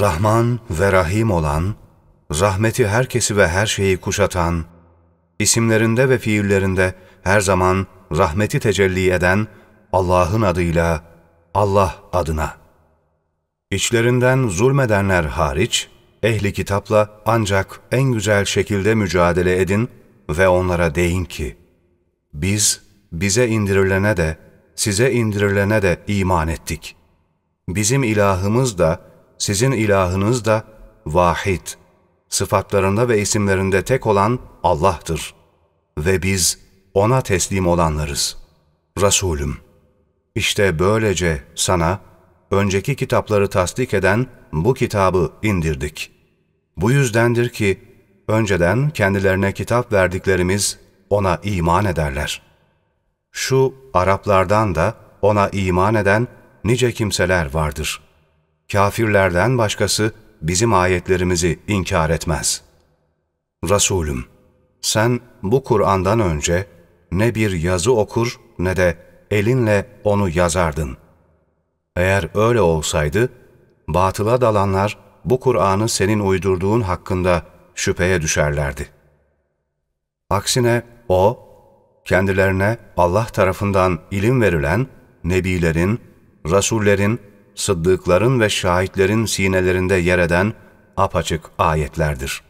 Rahman ve Rahim olan, rahmeti herkesi ve her şeyi kuşatan, isimlerinde ve fiillerinde her zaman rahmeti tecelli eden Allah'ın adıyla, Allah adına. İçlerinden zulmedenler hariç, ehli kitapla ancak en güzel şekilde mücadele edin ve onlara deyin ki, biz bize indirilene de, size indirilene de iman ettik. Bizim ilahımız da, sizin ilahınız da vahid, sıfatlarında ve isimlerinde tek olan Allah'tır. Ve biz O'na teslim olanlarız. Resulüm, işte böylece sana, önceki kitapları tasdik eden bu kitabı indirdik. Bu yüzdendir ki, önceden kendilerine kitap verdiklerimiz ona iman ederler. Şu Araplardan da ona iman eden nice kimseler vardır. Kafirlerden başkası bizim ayetlerimizi inkar etmez. Resulüm, sen bu Kur'an'dan önce ne bir yazı okur ne de elinle onu yazardın. Eğer öyle olsaydı, batıla dalanlar bu Kur'an'ı senin uydurduğun hakkında şüpheye düşerlerdi. Aksine o, kendilerine Allah tarafından ilim verilen nebilerin, rasullerin, sıddıkların ve şahitlerin sinelerinde yer eden apaçık ayetlerdir.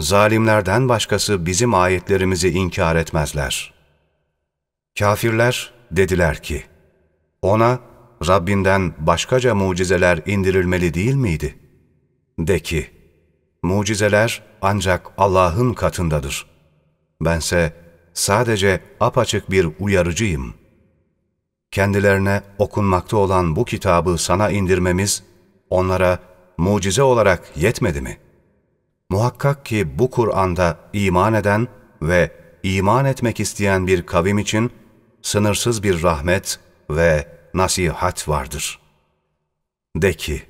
Zalimlerden başkası bizim ayetlerimizi inkar etmezler. Kafirler dediler ki, ona Rabbinden başkaca mucizeler indirilmeli değil miydi? De ki, mucizeler ancak Allah'ın katındadır. Bense sadece apaçık bir uyarıcıyım. Kendilerine okunmakta olan bu kitabı sana indirmemiz, onlara mucize olarak yetmedi mi? Muhakkak ki bu Kur'an'da iman eden ve iman etmek isteyen bir kavim için sınırsız bir rahmet ve nasihat vardır. De ki,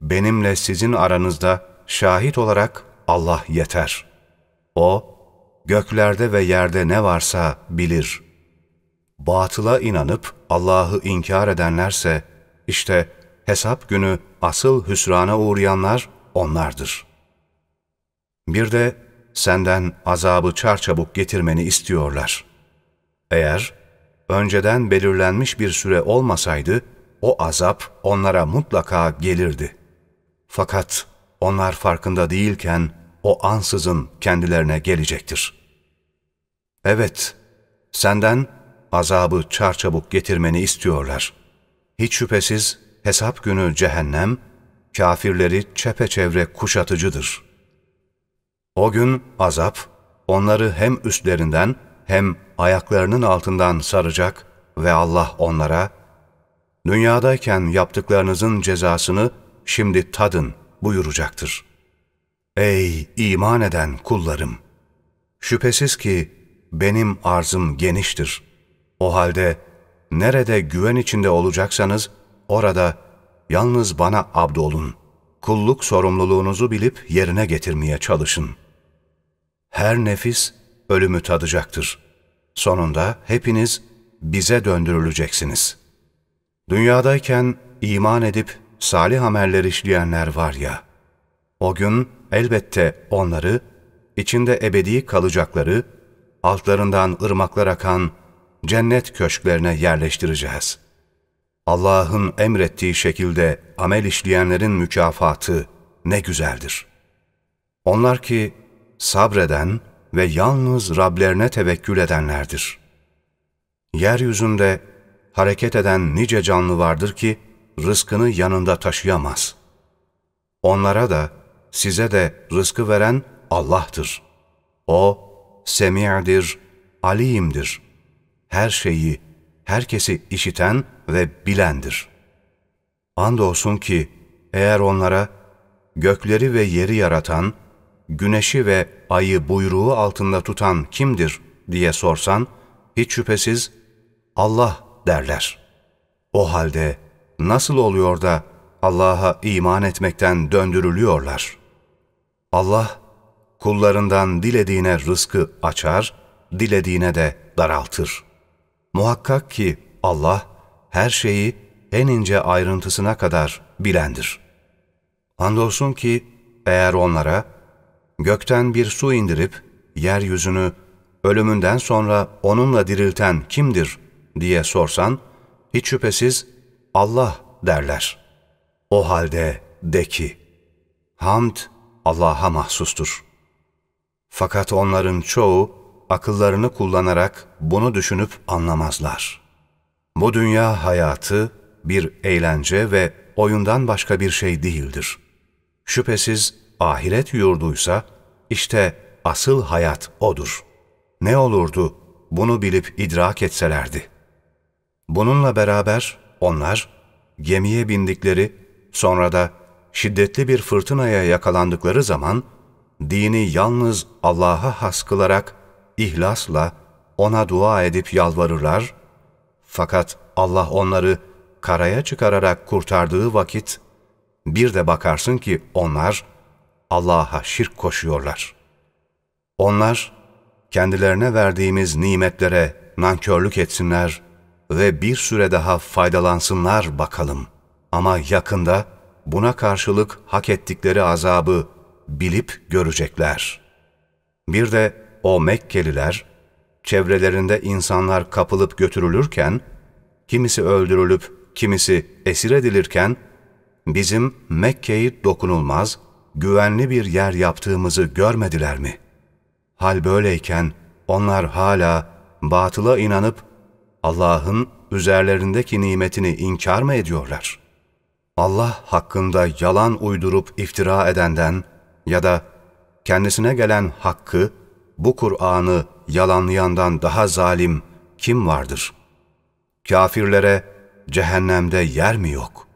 benimle sizin aranızda şahit olarak Allah yeter. O, göklerde ve yerde ne varsa bilir. Batıla inanıp Allah'ı inkar edenlerse, işte hesap günü asıl hüsrana uğrayanlar onlardır. Bir de senden azabı çarçabuk getirmeni istiyorlar. Eğer önceden belirlenmiş bir süre olmasaydı, o azap onlara mutlaka gelirdi. Fakat onlar farkında değilken o ansızın kendilerine gelecektir. Evet, senden azabı çarçabuk getirmeni istiyorlar. Hiç şüphesiz hesap günü cehennem, kafirleri çepeçevre kuşatıcıdır. O gün azap, onları hem üstlerinden hem ayaklarının altından saracak ve Allah onlara, dünyadayken yaptıklarınızın cezasını şimdi tadın buyuracaktır. Ey iman eden kullarım! Şüphesiz ki benim arzım geniştir. O halde nerede güven içinde olacaksanız orada yalnız bana abdolun. Kulluk sorumluluğunuzu bilip yerine getirmeye çalışın. Her nefis ölümü tadacaktır. Sonunda hepiniz bize döndürüleceksiniz. Dünyadayken iman edip salih ameller işleyenler var ya, o gün elbette onları, içinde ebedi kalacakları, altlarından ırmaklar akan cennet köşklerine yerleştireceğiz. Allah'ın emrettiği şekilde amel işleyenlerin mükafatı ne güzeldir. Onlar ki sabreden ve yalnız Rablerine tevekkül edenlerdir. Yeryüzünde hareket eden nice canlı vardır ki rızkını yanında taşıyamaz. Onlara da size de rızkı veren Allah'tır. O, semi'dir, alimdir. Her şeyi, herkesi işiten ve bilendir. Andolsun ki eğer onlara gökleri ve yeri yaratan, güneşi ve ayı buyruğu altında tutan kimdir diye sorsan, hiç şüphesiz Allah derler. O halde nasıl oluyor da Allah'a iman etmekten döndürülüyorlar? Allah, kullarından dilediğine rızkı açar, dilediğine de daraltır. Muhakkak ki Allah, her şeyi en ince ayrıntısına kadar bilendir. Andolsun ki eğer onlara gökten bir su indirip yeryüzünü ölümünden sonra onunla dirilten kimdir diye sorsan, hiç şüphesiz Allah derler. O halde de ki, hamd Allah'a mahsustur. Fakat onların çoğu akıllarını kullanarak bunu düşünüp anlamazlar. Bu dünya hayatı bir eğlence ve oyundan başka bir şey değildir. Şüphesiz ahiret yurduysa işte asıl hayat odur. Ne olurdu bunu bilip idrak etselerdi. Bununla beraber onlar gemiye bindikleri sonra da şiddetli bir fırtınaya yakalandıkları zaman dini yalnız Allah'a has kılarak ihlasla ona dua edip yalvarırlar fakat Allah onları karaya çıkararak kurtardığı vakit bir de bakarsın ki onlar Allah'a şirk koşuyorlar. Onlar kendilerine verdiğimiz nimetlere nankörlük etsinler ve bir süre daha faydalansınlar bakalım. Ama yakında buna karşılık hak ettikleri azabı bilip görecekler. Bir de o Mekkeliler, çevrelerinde insanlar kapılıp götürülürken, kimisi öldürülüp kimisi esir edilirken, bizim Mekke'yi dokunulmaz, güvenli bir yer yaptığımızı görmediler mi? Hal böyleyken onlar hala batıla inanıp Allah'ın üzerlerindeki nimetini inkar mı ediyorlar? Allah hakkında yalan uydurup iftira edenden ya da kendisine gelen hakkı, bu Kur'an'ı yalanlayandan daha zalim kim vardır? Kafirlere cehennemde yer mi yok?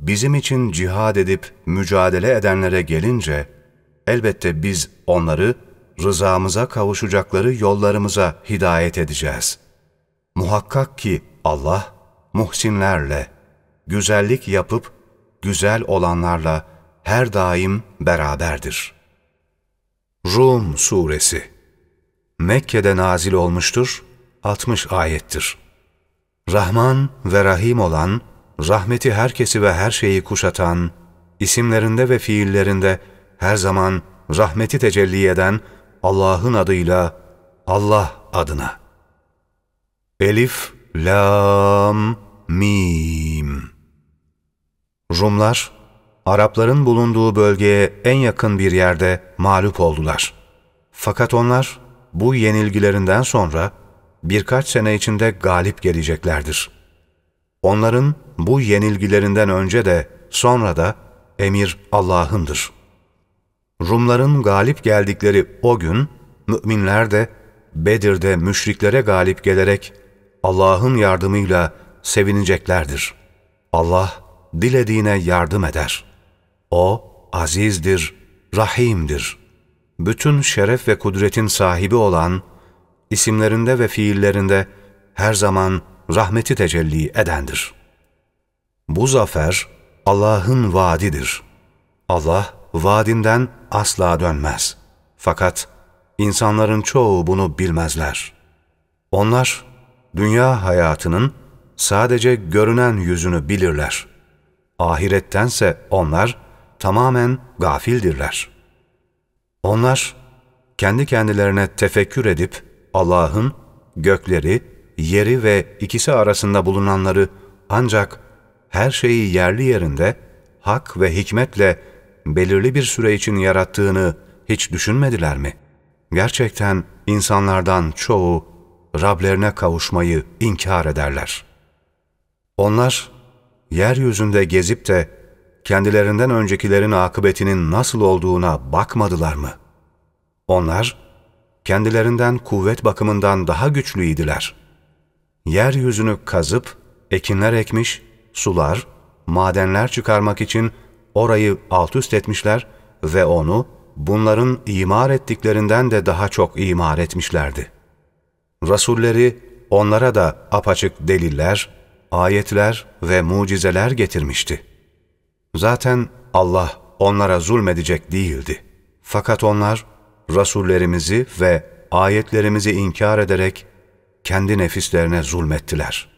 Bizim için cihad edip mücadele edenlere gelince, elbette biz onları rızamıza kavuşacakları yollarımıza hidayet edeceğiz. Muhakkak ki Allah, muhsinlerle, güzellik yapıp güzel olanlarla her daim beraberdir. Rum Suresi Mekke'de nazil olmuştur, 60 ayettir. Rahman ve Rahim olan, rahmeti herkesi ve her şeyi kuşatan, isimlerinde ve fiillerinde her zaman rahmeti tecelli eden Allah'ın adıyla Allah adına. Elif, Lam, Mim. Rumlar, Arapların bulunduğu bölgeye en yakın bir yerde mağlup oldular. Fakat onlar bu yenilgilerinden sonra birkaç sene içinde galip geleceklerdir. Onların bu yenilgilerinden önce de sonra da emir Allah'ındır. Rumların galip geldikleri o gün, müminler de Bedir'de müşriklere galip gelerek Allah'ın yardımıyla sevineceklerdir. Allah dilediğine yardım eder. O azizdir, rahimdir. Bütün şeref ve kudretin sahibi olan, isimlerinde ve fiillerinde her zaman rahmeti tecelli edendir. Bu zafer Allah'ın vaadidir. Allah vaadinden asla dönmez. Fakat insanların çoğu bunu bilmezler. Onlar dünya hayatının sadece görünen yüzünü bilirler. Ahirettense onlar tamamen gafildirler. Onlar kendi kendilerine tefekkür edip Allah'ın gökleri, yeri ve ikisi arasında bulunanları ancak her şeyi yerli yerinde hak ve hikmetle belirli bir süre için yarattığını hiç düşünmediler mi? Gerçekten insanlardan çoğu Rablerine kavuşmayı inkar ederler. Onlar, yeryüzünde gezip de kendilerinden öncekilerin akıbetinin nasıl olduğuna bakmadılar mı? Onlar, kendilerinden kuvvet bakımından daha güçlüydiler. Yeryüzünü kazıp, ekinler ekmiş, sular, madenler çıkarmak için orayı alt üst etmişler ve onu bunların imar ettiklerinden de daha çok imar etmişlerdi. Rasulleri onlara da apaçık deliller, ayetler ve mucizeler getirmişti. Zaten Allah onlara zulmedecek değildi. Fakat onlar Rasullerimizi ve ayetlerimizi inkar ederek kendi nefislerine zulmettiler.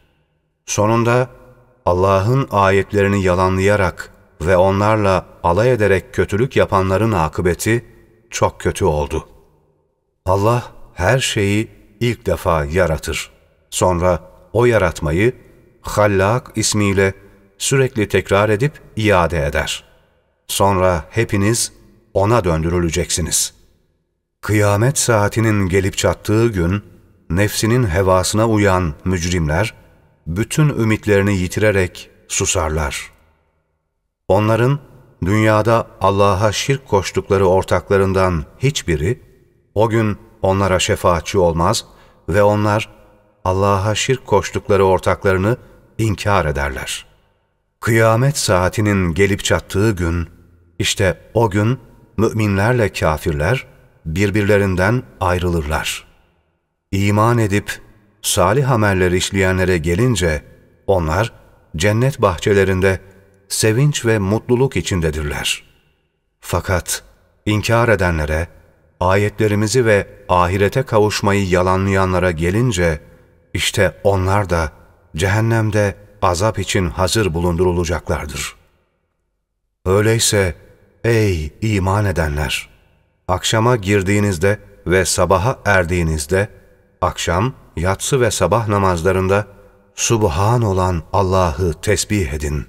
Sonunda Allah'ın ayetlerini yalanlayarak ve onlarla alay ederek kötülük yapanların akıbeti çok kötü oldu. Allah her şeyi ilk defa yaratır. Sonra o yaratmayı Hallak ismiyle sürekli tekrar edip iade eder. Sonra hepiniz ona döndürüleceksiniz. Kıyamet saatinin gelip çattığı gün, nefsinin hevasına uyan mücrimler, bütün ümitlerini yitirerek susarlar. Onların dünyada Allah'a şirk koştukları ortaklarından hiçbiri, o gün onlara şefaatçi olmaz ve onlar Allah'a şirk koştukları ortaklarını inkar ederler. Kıyamet saatinin gelip çattığı gün, işte o gün müminlerle kafirler birbirlerinden ayrılırlar. İman edip salih ameller işleyenlere gelince onlar cennet bahçelerinde sevinç ve mutluluk içindedirler. Fakat inkar edenlere, ayetlerimizi ve ahirete kavuşmayı yalanlayanlara gelince, işte onlar da cehennemde azap için hazır bulundurulacaklardır. Öyleyse ey iman edenler! Akşama girdiğinizde ve sabaha erdiğinizde, akşam, yatsı ve sabah namazlarında Subhan olan Allah'ı tesbih edin.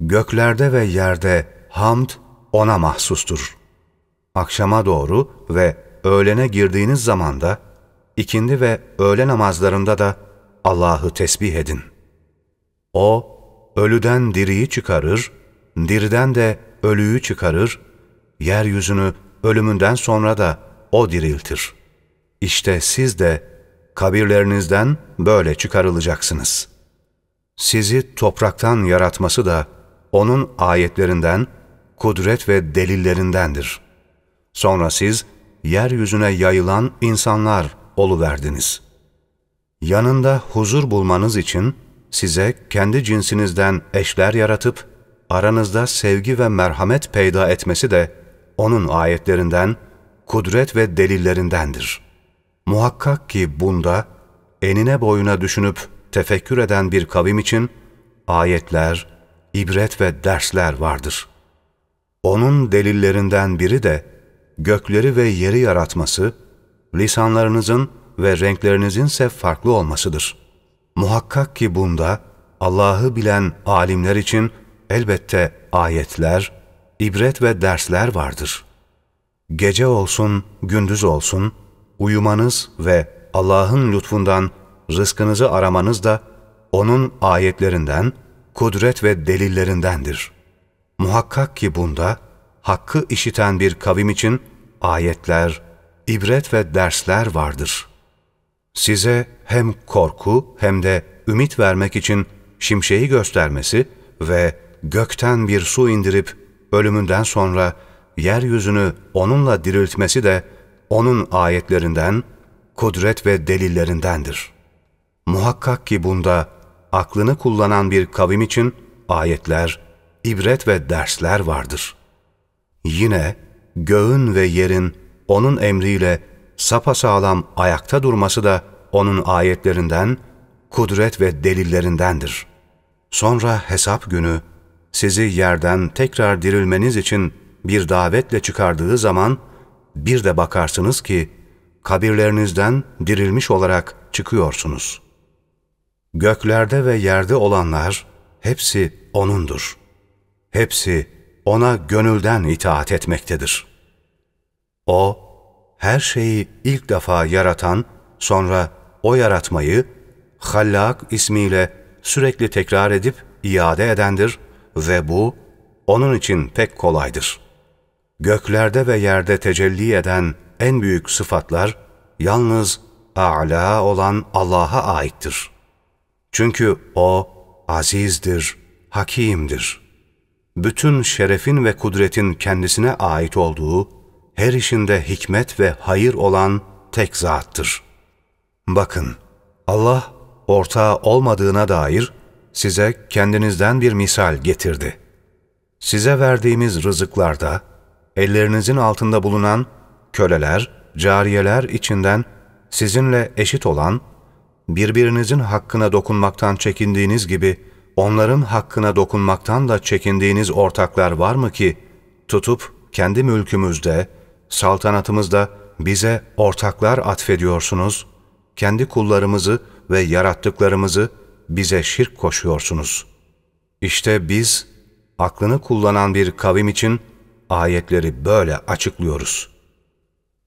Göklerde ve yerde hamd O'na mahsustur. Akşama doğru ve öğlene girdiğiniz zamanda, ikindi ve öğle namazlarında da Allah'ı tesbih edin. O, ölüden diriyi çıkarır, diriden de ölüyü çıkarır, yeryüzünü ölümünden sonra da O diriltir. İşte siz de kabirlerinizden böyle çıkarılacaksınız. Sizi topraktan yaratması da O'nun ayetlerinden, kudret ve delillerindendir. Sonra siz yeryüzüne yayılan insanlar oluverdiniz. Yanında huzur bulmanız için size kendi cinsinizden eşler yaratıp aranızda sevgi ve merhamet peyda etmesi de onun ayetlerinden, kudret ve delillerindendir. Muhakkak ki bunda enine boyuna düşünüp tefekkür eden bir kavim için ayetler, ibret ve dersler vardır. Onun delillerinden biri de gökleri ve yeri yaratması, lisanlarınızın ve renklerinizin ise farklı olmasıdır. Muhakkak ki bunda Allah'ı bilen alimler için elbette ayetler, ibret ve dersler vardır. Gece olsun, gündüz olsun, uyumanız ve Allah'ın lütfundan rızkınızı aramanız da O'nun ayetlerinden, kudret ve delillerindendir. Muhakkak ki bunda, hakkı işiten bir kavim için ayetler, ibret ve dersler vardır. Size hem korku hem de ümit vermek için şimşeği göstermesi ve gökten bir su indirip ölümünden sonra yeryüzünü onunla diriltmesi de onun ayetlerinden, kudret ve delillerindendir. Muhakkak ki bunda aklını kullanan bir kavim için ayetler, ibret ve dersler vardır. Yine göğün ve yerin onun emriyle sapasağlam ayakta durması da onun ayetlerinden, kudret ve delillerindendir. Sonra hesap günü sizi yerden tekrar dirilmeniz için bir davetle çıkardığı zaman bir de bakarsınız ki kabirlerinizden dirilmiş olarak çıkıyorsunuz. Göklerde ve yerde olanlar hepsi O'nundur. Hepsi O'na gönülden itaat etmektedir. O, her şeyi ilk defa yaratan, sonra o yaratmayı Hallak ismiyle sürekli tekrar edip iade edendir ve bu onun için pek kolaydır. Göklerde ve yerde tecelli eden en büyük sıfatlar yalnız a'la olan Allah'a aittir. Çünkü O azizdir, hakimdir. Bütün şerefin ve kudretin kendisine ait olduğu, her işinde hikmet ve hayır olan tek zattır. Bakın, Allah ortağı olmadığına dair size kendinizden bir misal getirdi. Size verdiğimiz rızıklarda, ellerinizin altında bulunan köleler, cariyeler içinden sizinle eşit olan, birbirinizin hakkına dokunmaktan çekindiğiniz gibi onların hakkına dokunmaktan da çekindiğiniz ortaklar var mı ki, tutup kendi mülkümüzde, saltanatımızda bize ortaklar atfediyorsunuz, kendi kullarımızı ve yarattıklarımızı bize şirk koşuyorsunuz. İşte biz, aklını kullanan bir kavim için ayetleri böyle açıklıyoruz.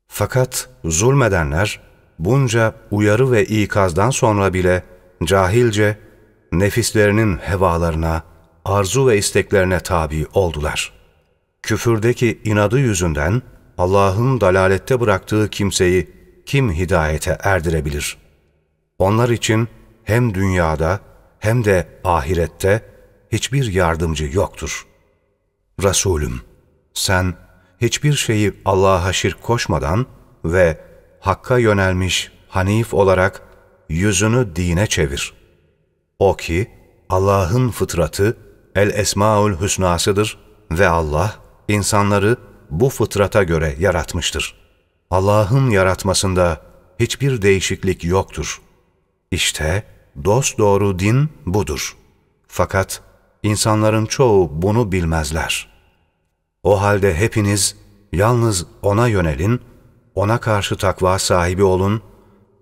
Fakat zulmedenler, bunca uyarı ve ikazdan sonra bile cahilce nefislerinin hevalarına, arzu ve isteklerine tabi oldular. Küfürdeki inadı yüzünden Allah'ın dalalette bıraktığı kimseyi kim hidayete erdirebilir? Onlar için hem dünyada hem de ahirette hiçbir yardımcı yoktur. Resulüm, sen hiçbir şeyi Allah'a şirk koşmadan ve Hakk'a yönelmiş Hanif olarak yüzünü dine çevir. O ki Allah'ın fıtratı El Esmaül Hüsnasıdır ve Allah insanları bu fıtrata göre yaratmıştır. Allah'ın yaratmasında hiçbir değişiklik yoktur. İşte dost din budur. Fakat insanların çoğu bunu bilmezler. O halde hepiniz yalnız O'na yönelin, O'na karşı takva sahibi olun,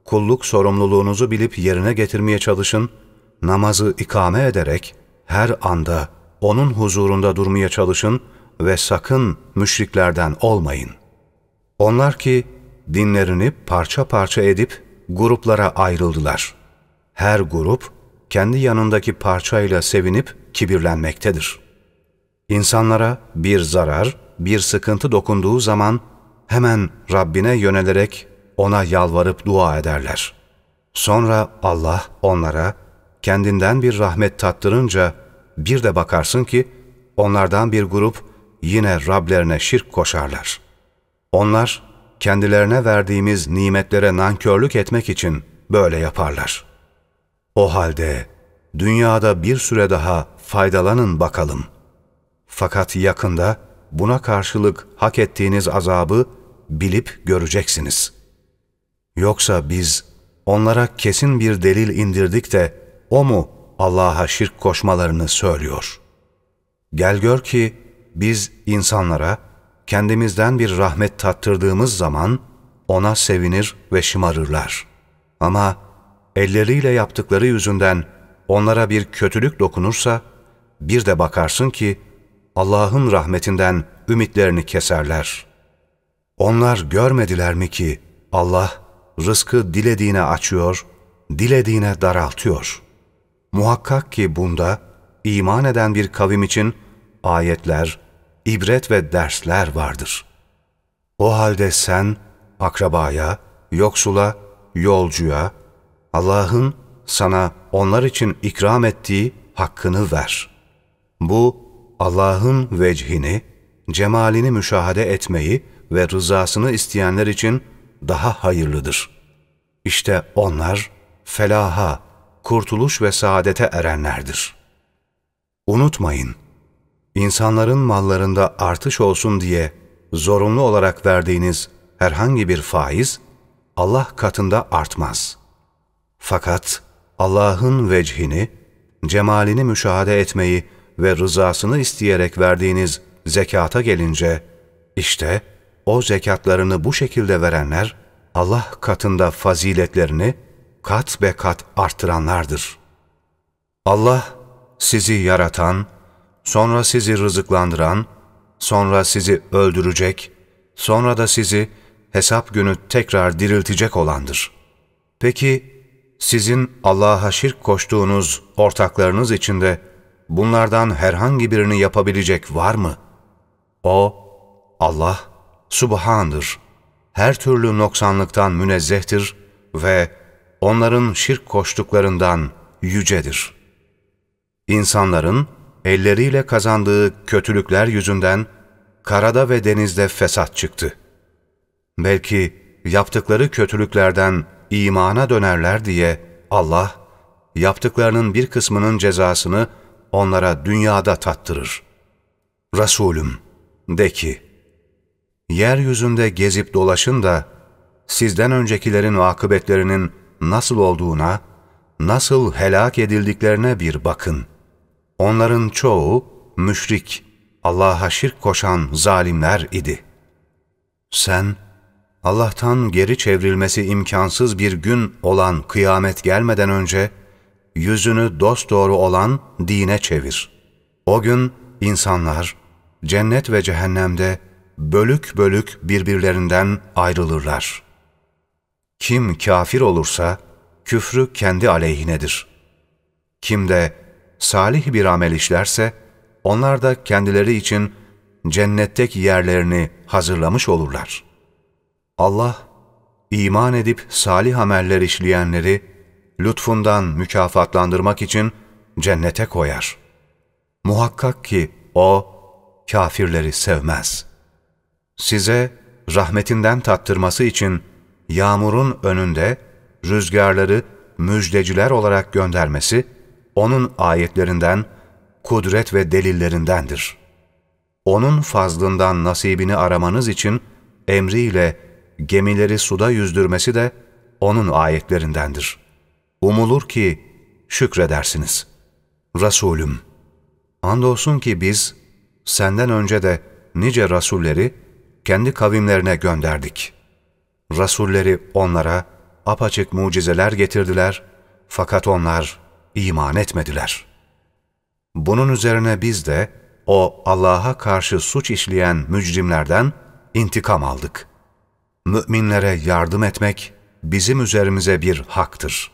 kulluk sorumluluğunuzu bilip yerine getirmeye çalışın, namazı ikame ederek her anda O'nun huzurunda durmaya çalışın ve sakın müşriklerden olmayın. Onlar ki dinlerini parça parça edip gruplara ayrıldılar. Her grup kendi yanındaki parçayla sevinip kibirlenmektedir. İnsanlara bir zarar, bir sıkıntı dokunduğu zaman hemen Rabbine yönelerek ona yalvarıp dua ederler. Sonra Allah onlara kendinden bir rahmet tattırınca bir de bakarsın ki onlardan bir grup yine Rablerine şirk koşarlar. Onlar kendilerine verdiğimiz nimetlere nankörlük etmek için böyle yaparlar. O halde dünyada bir süre daha faydalanın bakalım. Fakat yakında buna karşılık hak ettiğiniz azabı bilip göreceksiniz. Yoksa biz onlara kesin bir delil indirdik de o mu Allah'a şirk koşmalarını söylüyor? Gel gör ki biz insanlara kendimizden bir rahmet tattırdığımız zaman ona sevinir ve şımarırlar. Ama elleriyle yaptıkları yüzünden onlara bir kötülük dokunursa, bir de bakarsın ki Allah'ın rahmetinden ümitlerini keserler. Onlar görmediler mi ki Allah rızkı dilediğine açıyor, dilediğine daraltıyor. Muhakkak ki bunda iman eden bir kavim için ayetler, ibret ve dersler vardır. O halde sen akrabaya, yoksula, yolcuya, Allah'ın sana onlar için ikram ettiği hakkını ver. Bu Allah'ın vechini, cemalini müşahede etmeyi ve rızasını isteyenler için daha hayırlıdır. İşte onlar felaha, kurtuluş ve saadete erenlerdir. Unutmayın, insanların mallarında artış olsun diye zorunlu olarak verdiğiniz herhangi bir faiz Allah katında artmaz. Fakat Allah'ın vechini, cemalini müşahede etmeyi ve rızasını isteyerek verdiğiniz zekata gelince, işte o zekatlarını bu şekilde verenler, Allah katında faziletlerini kat be kat arttıranlardır. Allah sizi yaratan, sonra sizi rızıklandıran, sonra sizi öldürecek, sonra da sizi hesap günü tekrar diriltecek olandır. Peki sizin Allah'a şirk koştuğunuz ortaklarınız içinde bunlardan herhangi birini yapabilecek var mı? O, Allah, Subhan'dır. Her türlü noksanlıktan münezzehtir ve onların şirk koştuklarından yücedir. İnsanların elleriyle kazandığı kötülükler yüzünden karada ve denizde fesat çıktı. Belki yaptıkları kötülüklerden imana dönerler diye Allah, yaptıklarının bir kısmının cezasını onlara dünyada tattırır. Resulüm, de ki, yeryüzünde gezip dolaşın da, sizden öncekilerin akıbetlerinin nasıl olduğuna, nasıl helak edildiklerine bir bakın. Onların çoğu müşrik, Allah'a şirk koşan zalimler idi. Sen, Allah'tan geri çevrilmesi imkansız bir gün olan kıyamet gelmeden önce, yüzünü dosdoğru olan dine çevir. O gün insanlar cennet ve cehennemde bölük bölük birbirlerinden ayrılırlar. Kim kafir olursa küfrü kendi aleyhinedir. Kim de salih bir amel işlerse onlar da kendileri için cennetteki yerlerini hazırlamış olurlar. Allah, iman edip salih ameller işleyenleri lütfundan mükafatlandırmak için cennete koyar. Muhakkak ki O, kafirleri sevmez. Size rahmetinden tattırması için yağmurun önünde rüzgarları müjdeciler olarak göndermesi, O'nun ayetlerinden, kudret ve delillerindendir. O'nun fazlından nasibini aramanız için emriyle gemileri suda yüzdürmesi de O'nun ayetlerindendir. Umulur ki şükredersiniz. Resulüm, andolsun ki biz senden önce de nice rasulleri kendi kavimlerine gönderdik. Rasulleri onlara apaçık mucizeler getirdiler fakat onlar iman etmediler. Bunun üzerine biz de o Allah'a karşı suç işleyen mücrimlerden intikam aldık. Müminlere yardım etmek bizim üzerimize bir haktır.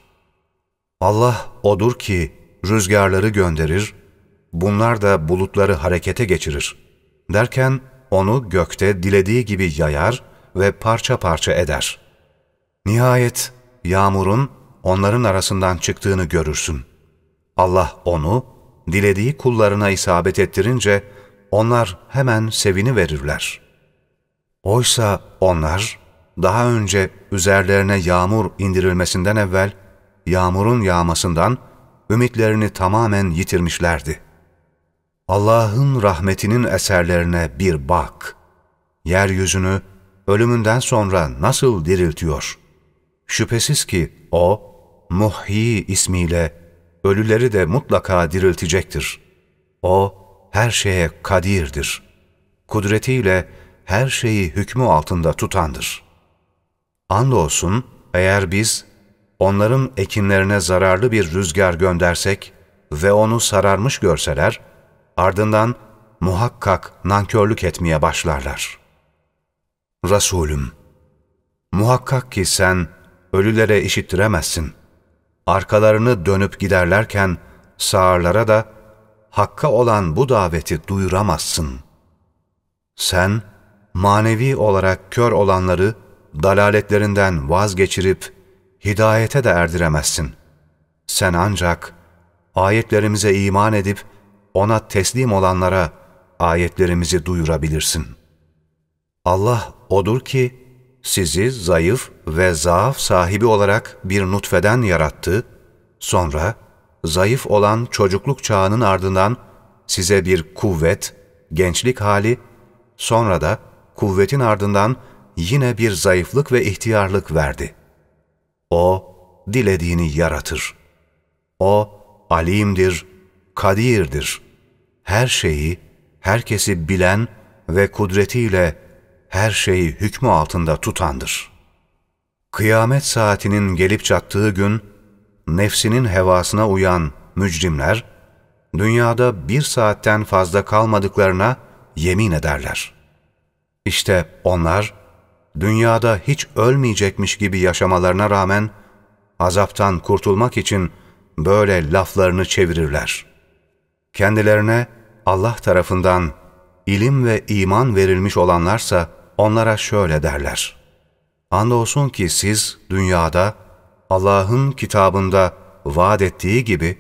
Allah odur ki rüzgarları gönderir, bunlar da bulutları harekete geçirir. Derken onu gökte dilediği gibi yayar ve parça parça eder. Nihayet yağmurun onların arasından çıktığını görürsün. Allah onu dilediği kullarına isabet ettirince onlar hemen sevini verirler. Oysa onlar daha önce üzerlerine yağmur indirilmesinden evvel yağmurun yağmasından ümitlerini tamamen yitirmişlerdi. Allah'ın rahmetinin eserlerine bir bak. Yeryüzünü ölümünden sonra nasıl diriltiyor? Şüphesiz ki O, Muhyi ismiyle ölüleri de mutlaka diriltecektir. O, her şeye kadirdir. Kudretiyle her şeyi hükmü altında tutandır. Andolsun, eğer biz onların ekinlerine zararlı bir rüzgar göndersek ve onu sararmış görseler, ardından muhakkak nankörlük etmeye başlarlar. Resulüm, muhakkak ki sen ölülere işittiremezsin. Arkalarını dönüp giderlerken sağırlara da hakka olan bu daveti duyuramazsın. Sen manevi olarak kör olanları dalaletlerinden vazgeçirip hidayete de erdiremezsin. Sen ancak ayetlerimize iman edip ona teslim olanlara ayetlerimizi duyurabilirsin. Allah odur ki sizi zayıf ve zaaf sahibi olarak bir nutfeden yarattı, sonra zayıf olan çocukluk çağının ardından size bir kuvvet, gençlik hali, sonra da kuvvetin ardından yine bir zayıflık ve ihtiyarlık verdi. O, dilediğini yaratır. O, alimdir, kadirdir. Her şeyi, herkesi bilen ve kudretiyle her şeyi hükmü altında tutandır. Kıyamet saatinin gelip çattığı gün, nefsinin hevasına uyan mücrimler, dünyada bir saatten fazla kalmadıklarına yemin ederler. İşte onlar, dünyada hiç ölmeyecekmiş gibi yaşamalarına rağmen, azaptan kurtulmak için böyle laflarını çevirirler. Kendilerine Allah tarafından ilim ve iman verilmiş olanlarsa onlara şöyle derler. Andolsun ki siz dünyada Allah'ın kitabında vaat ettiği gibi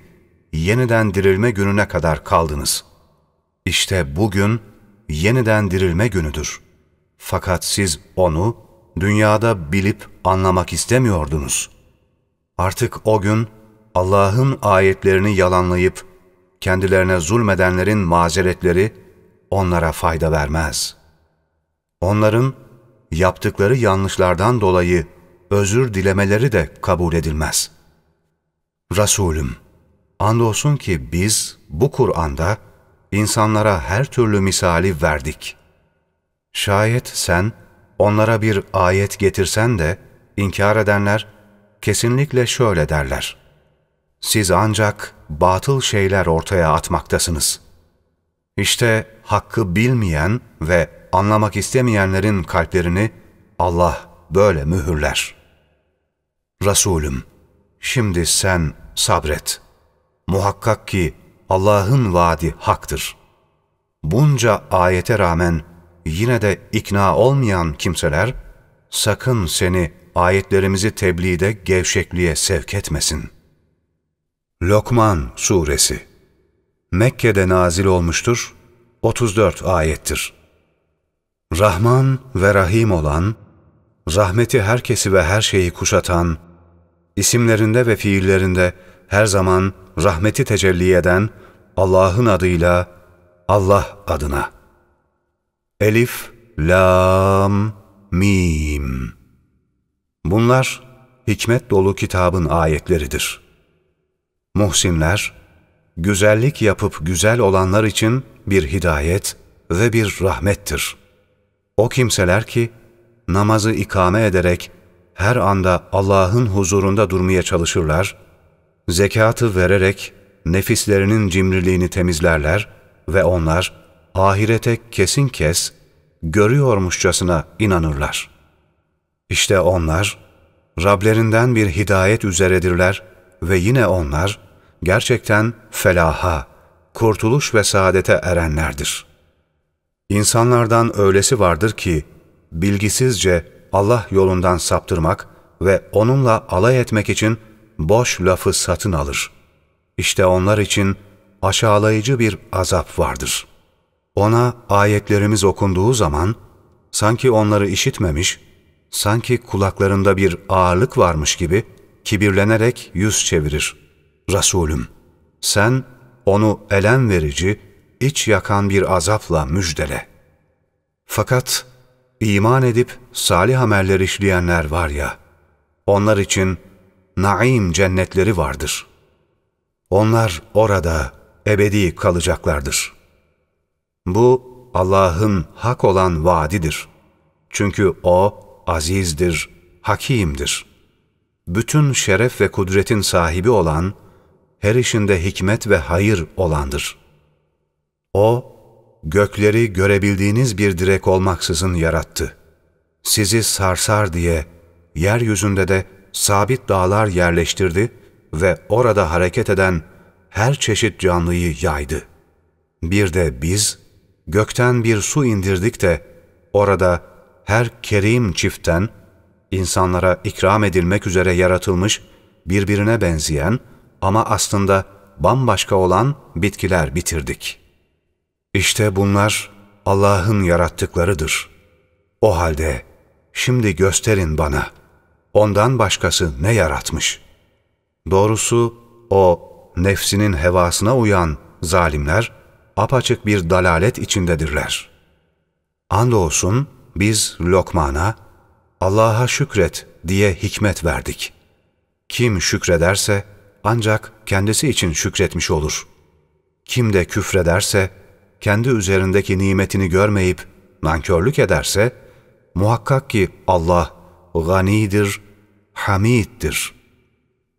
yeniden dirilme gününe kadar kaldınız. İşte bugün yeniden dirilme günüdür. Fakat siz onu dünyada bilip anlamak istemiyordunuz. Artık o gün Allah'ın ayetlerini yalanlayıp kendilerine zulmedenlerin mazeretleri onlara fayda vermez. Onların yaptıkları yanlışlardan dolayı özür dilemeleri de kabul edilmez. Resulüm, andolsun ki biz bu Kur'an'da insanlara her türlü misali verdik. Şayet sen onlara bir ayet getirsen de inkar edenler kesinlikle şöyle derler. Siz ancak batıl şeyler ortaya atmaktasınız. İşte hakkı bilmeyen ve anlamak istemeyenlerin kalplerini Allah böyle mühürler. Resulüm, şimdi sen sabret. Muhakkak ki Allah'ın vaadi haktır. Bunca ayete rağmen yine de ikna olmayan kimseler, sakın seni ayetlerimizi tebliğde gevşekliğe sevk etmesin. Lokman Suresi Mekke'de nazil olmuştur, 34 ayettir. Rahman ve Rahim olan, rahmeti herkesi ve her şeyi kuşatan, isimlerinde ve fiillerinde her zaman rahmeti tecelli eden Allah'ın adıyla Allah adına. Elif, Lam, Mim. Bunlar hikmet dolu kitabın ayetleridir. Muhsinler, güzellik yapıp güzel olanlar için bir hidayet ve bir rahmettir. O kimseler ki, namazı ikame ederek her anda Allah'ın huzurunda durmaya çalışırlar, zekatı vererek nefislerinin cimriliğini temizlerler ve onlar ahirete kesin kes, görüyormuşçasına inanırlar. İşte onlar, Rablerinden bir hidayet üzeredirler ve yine onlar, gerçekten felaha, kurtuluş ve saadete erenlerdir. İnsanlardan öylesi vardır ki, bilgisizce Allah yolundan saptırmak ve onunla alay etmek için boş lafı satın alır. İşte onlar için aşağılayıcı bir azap vardır. Ona ayetlerimiz okunduğu zaman, sanki onları işitmemiş, sanki kulaklarında bir ağırlık varmış gibi kibirlenerek yüz çevirir. Resulüm, sen onu elem verici, iç yakan bir azapla müjdele. Fakat iman edip salih ameller işleyenler var ya, onlar için naim cennetleri vardır. Onlar orada ebedi kalacaklardır. Bu Allah'ın hak olan vaadidir. Çünkü O azizdir, hakimdir. Bütün şeref ve kudretin sahibi olan, her işinde hikmet ve hayır olandır. O, gökleri görebildiğiniz bir direk olmaksızın yarattı. Sizi sarsar diye, yeryüzünde de sabit dağlar yerleştirdi ve orada hareket eden her çeşit canlıyı yaydı. Bir de biz, gökten bir su indirdik de, orada her kerim çiften, insanlara ikram edilmek üzere yaratılmış, birbirine benzeyen ama aslında bambaşka olan bitkiler bitirdik. İşte bunlar Allah'ın yarattıklarıdır. O halde şimdi gösterin bana, ondan başkası ne yaratmış? Doğrusu o nefsinin hevasına uyan zalimler apaçık bir dalalet içindedirler. Andolsun biz Lokman'a Allah'a şükret diye hikmet verdik. Kim şükrederse ancak kendisi için şükretmiş olur. Kim de küfrederse, kendi üzerindeki nimetini görmeyip nankörlük ederse, muhakkak ki Allah ganidir, hamiddir.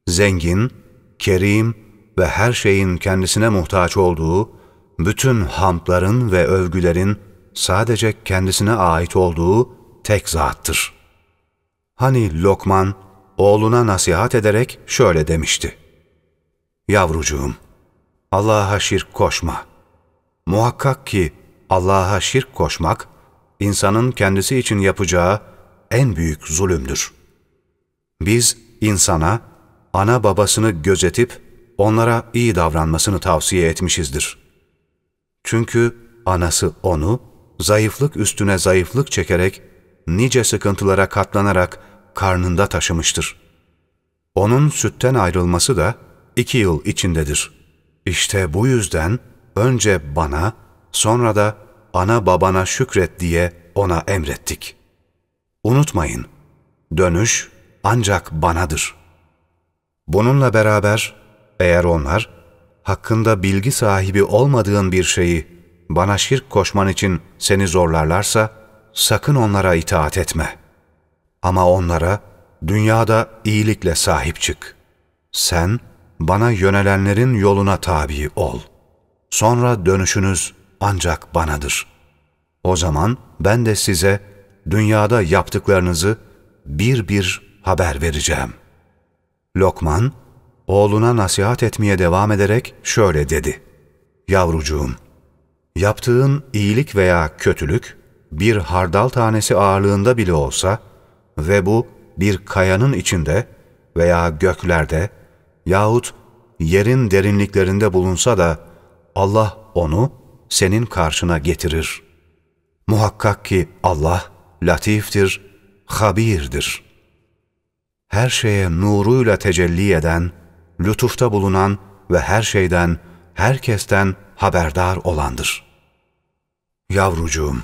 Zengin, kerim ve her şeyin kendisine muhtaç olduğu, bütün hamdların ve övgülerin sadece kendisine ait olduğu tek zattır. Hani Lokman, oğluna nasihat ederek şöyle demişti. Yavrucuğum, Allah'a şirk koşma. Muhakkak ki Allah'a şirk koşmak, insanın kendisi için yapacağı en büyük zulümdür. Biz insana, ana babasını gözetip onlara iyi davranmasını tavsiye etmişizdir. Çünkü anası onu, zayıflık üstüne zayıflık çekerek, nice sıkıntılara katlanarak karnında taşımıştır. Onun sütten ayrılması da iki yıl içindedir. İşte bu yüzden önce bana, sonra da ana babana şükret diye ona emrettik. Unutmayın, dönüş ancak banadır. Bununla beraber eğer onlar hakkında bilgi sahibi olmadığın bir şeyi bana şirk koşman için seni zorlarlarsa sakın onlara itaat etme. Ama onlara dünyada iyilikle sahip çık. Sen bana yönelenlerin yoluna tabi ol. Sonra dönüşünüz ancak banadır. O zaman ben de size dünyada yaptıklarınızı bir bir haber vereceğim. Lokman, oğluna nasihat etmeye devam ederek şöyle dedi. Yavrucuğum, yaptığın iyilik veya kötülük bir hardal tanesi ağırlığında bile olsa ve bu bir kayanın içinde veya göklerde yahut yerin derinliklerinde bulunsa da Allah onu senin karşına getirir. Muhakkak ki Allah latiftir, habirdir. Her şeye nuruyla tecelli eden, lütufta bulunan ve her şeyden, herkesten haberdar olandır. Yavrucuğum,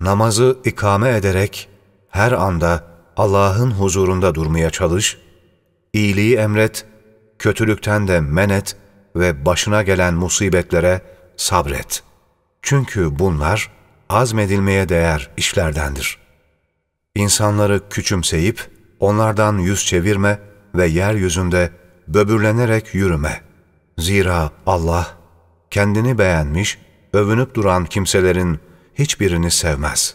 namazı ikame ederek her anda Allah'ın huzurunda durmaya çalış, iyiliği emret, kötülükten de menet ve başına gelen musibetlere sabret. Çünkü bunlar azmedilmeye değer işlerdendir. İnsanları küçümseyip onlardan yüz çevirme ve yeryüzünde böbürlenerek yürüme. Zira Allah kendini beğenmiş, övünüp duran kimselerin hiçbirini sevmez.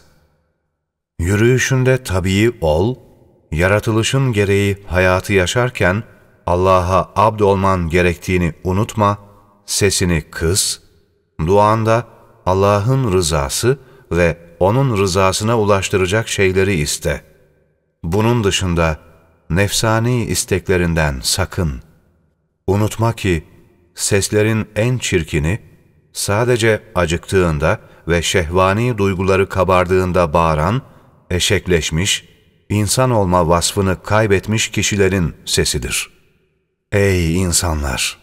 Yürüyüşünde tabii ol, yaratılışın gereği hayatı yaşarken Allah'a abd olman gerektiğini unutma, sesini kıs, duanda Allah'ın rızası ve O'nun rızasına ulaştıracak şeyleri iste. Bunun dışında nefsani isteklerinden sakın. Unutma ki seslerin en çirkini sadece acıktığında ve şehvani duyguları kabardığında bağıran, eşekleşmiş, insan olma vasfını kaybetmiş kişilerin sesidir. Ey insanlar!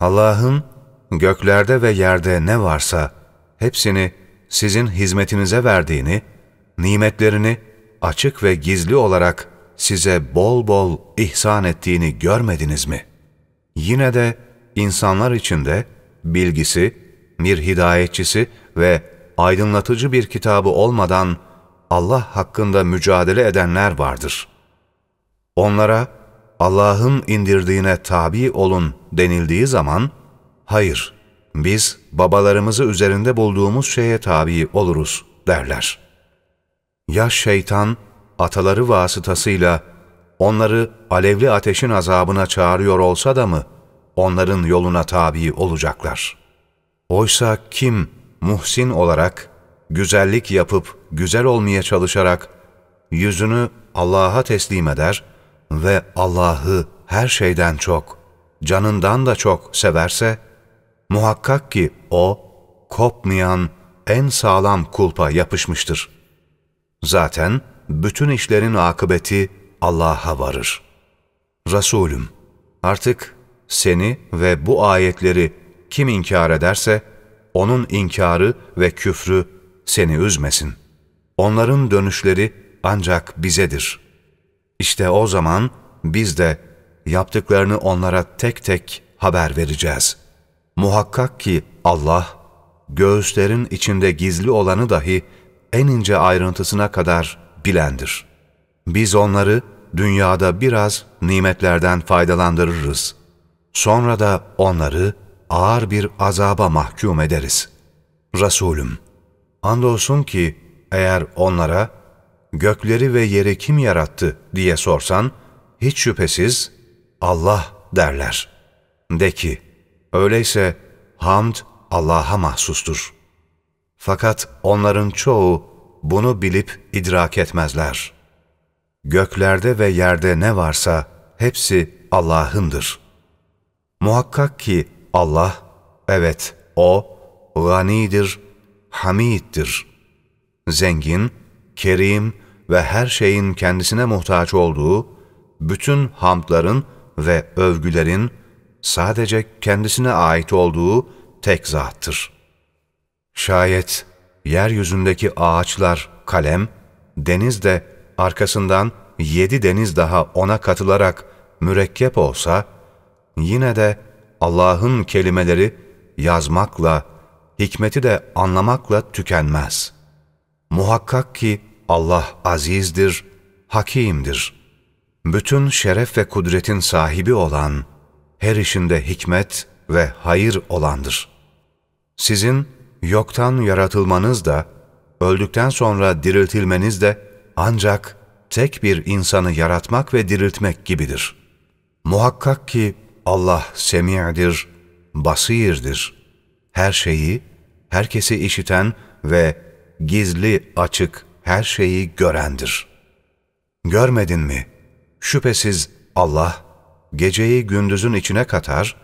Allah'ın göklerde ve yerde ne varsa hepsini sizin hizmetinize verdiğini, nimetlerini açık ve gizli olarak size bol bol ihsan ettiğini görmediniz mi? Yine de insanlar içinde bilgisi, bir hidayetçisi ve aydınlatıcı bir kitabı olmadan Allah hakkında mücadele edenler vardır. Onlara Allah'ın indirdiğine tabi olun denildiği zaman, hayır, biz babalarımızı üzerinde bulduğumuz şeye tabi oluruz derler. Ya şeytan ataları vasıtasıyla onları alevli ateşin azabına çağırıyor olsa da mı onların yoluna tabi olacaklar? Oysa kim muhsin olarak, güzellik yapıp güzel olmaya çalışarak yüzünü Allah'a teslim eder ve Allah'ı her şeyden çok, canından da çok severse, Muhakkak ki o, kopmayan en sağlam kulpa yapışmıştır. Zaten bütün işlerin akıbeti Allah'a varır. Resulüm, artık seni ve bu ayetleri kim inkar ederse, onun inkarı ve küfrü seni üzmesin. Onların dönüşleri ancak bizedir. İşte o zaman biz de yaptıklarını onlara tek tek haber vereceğiz.'' Muhakkak ki Allah, göğüslerin içinde gizli olanı dahi en ince ayrıntısına kadar bilendir. Biz onları dünyada biraz nimetlerden faydalandırırız. Sonra da onları ağır bir azaba mahkum ederiz. Resulüm, andolsun ki eğer onlara gökleri ve yeri kim yarattı diye sorsan, hiç şüphesiz Allah derler. De ki, Öyleyse hamd Allah'a mahsustur. Fakat onların çoğu bunu bilip idrak etmezler. Göklerde ve yerde ne varsa hepsi Allah'ındır. Muhakkak ki Allah, evet O, ganidir, hamiddir. Zengin, kerim ve her şeyin kendisine muhtaç olduğu, bütün hamdların ve övgülerin, sadece kendisine ait olduğu tek zattır. Şayet yeryüzündeki ağaçlar kalem, deniz de arkasından yedi deniz daha ona katılarak mürekkep olsa, yine de Allah'ın kelimeleri yazmakla, hikmeti de anlamakla tükenmez. Muhakkak ki Allah azizdir, hakimdir. Bütün şeref ve kudretin sahibi olan, her işinde hikmet ve hayır olandır. Sizin yoktan yaratılmanız da, öldükten sonra diriltilmeniz de ancak tek bir insanı yaratmak ve diriltmek gibidir. Muhakkak ki Allah semi'dir, basirdir. Her şeyi, herkesi işiten ve gizli açık her şeyi görendir. Görmedin mi? Şüphesiz Allah geceyi gündüzün içine katar,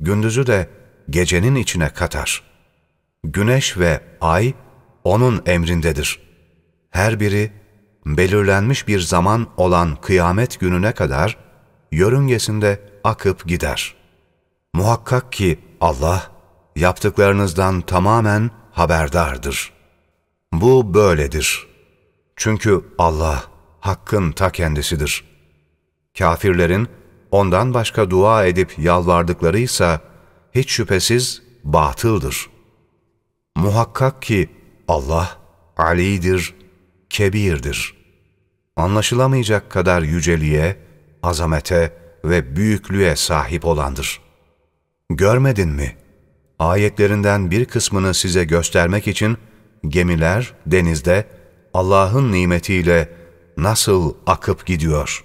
gündüzü de gecenin içine katar. Güneş ve ay O'nun emrindedir. Her biri belirlenmiş bir zaman olan kıyamet gününe kadar yörüngesinde akıp gider. Muhakkak ki Allah yaptıklarınızdan tamamen haberdardır. Bu böyledir. Çünkü Allah hakkın ta kendisidir. Kafirlerin ondan başka dua edip yalvardıklarıysa hiç şüphesiz batıldır. Muhakkak ki Allah alidir, kebirdir. Anlaşılamayacak kadar yüceliğe, azamete ve büyüklüğe sahip olandır. Görmedin mi? Ayetlerinden bir kısmını size göstermek için gemiler denizde Allah'ın nimetiyle nasıl akıp gidiyor?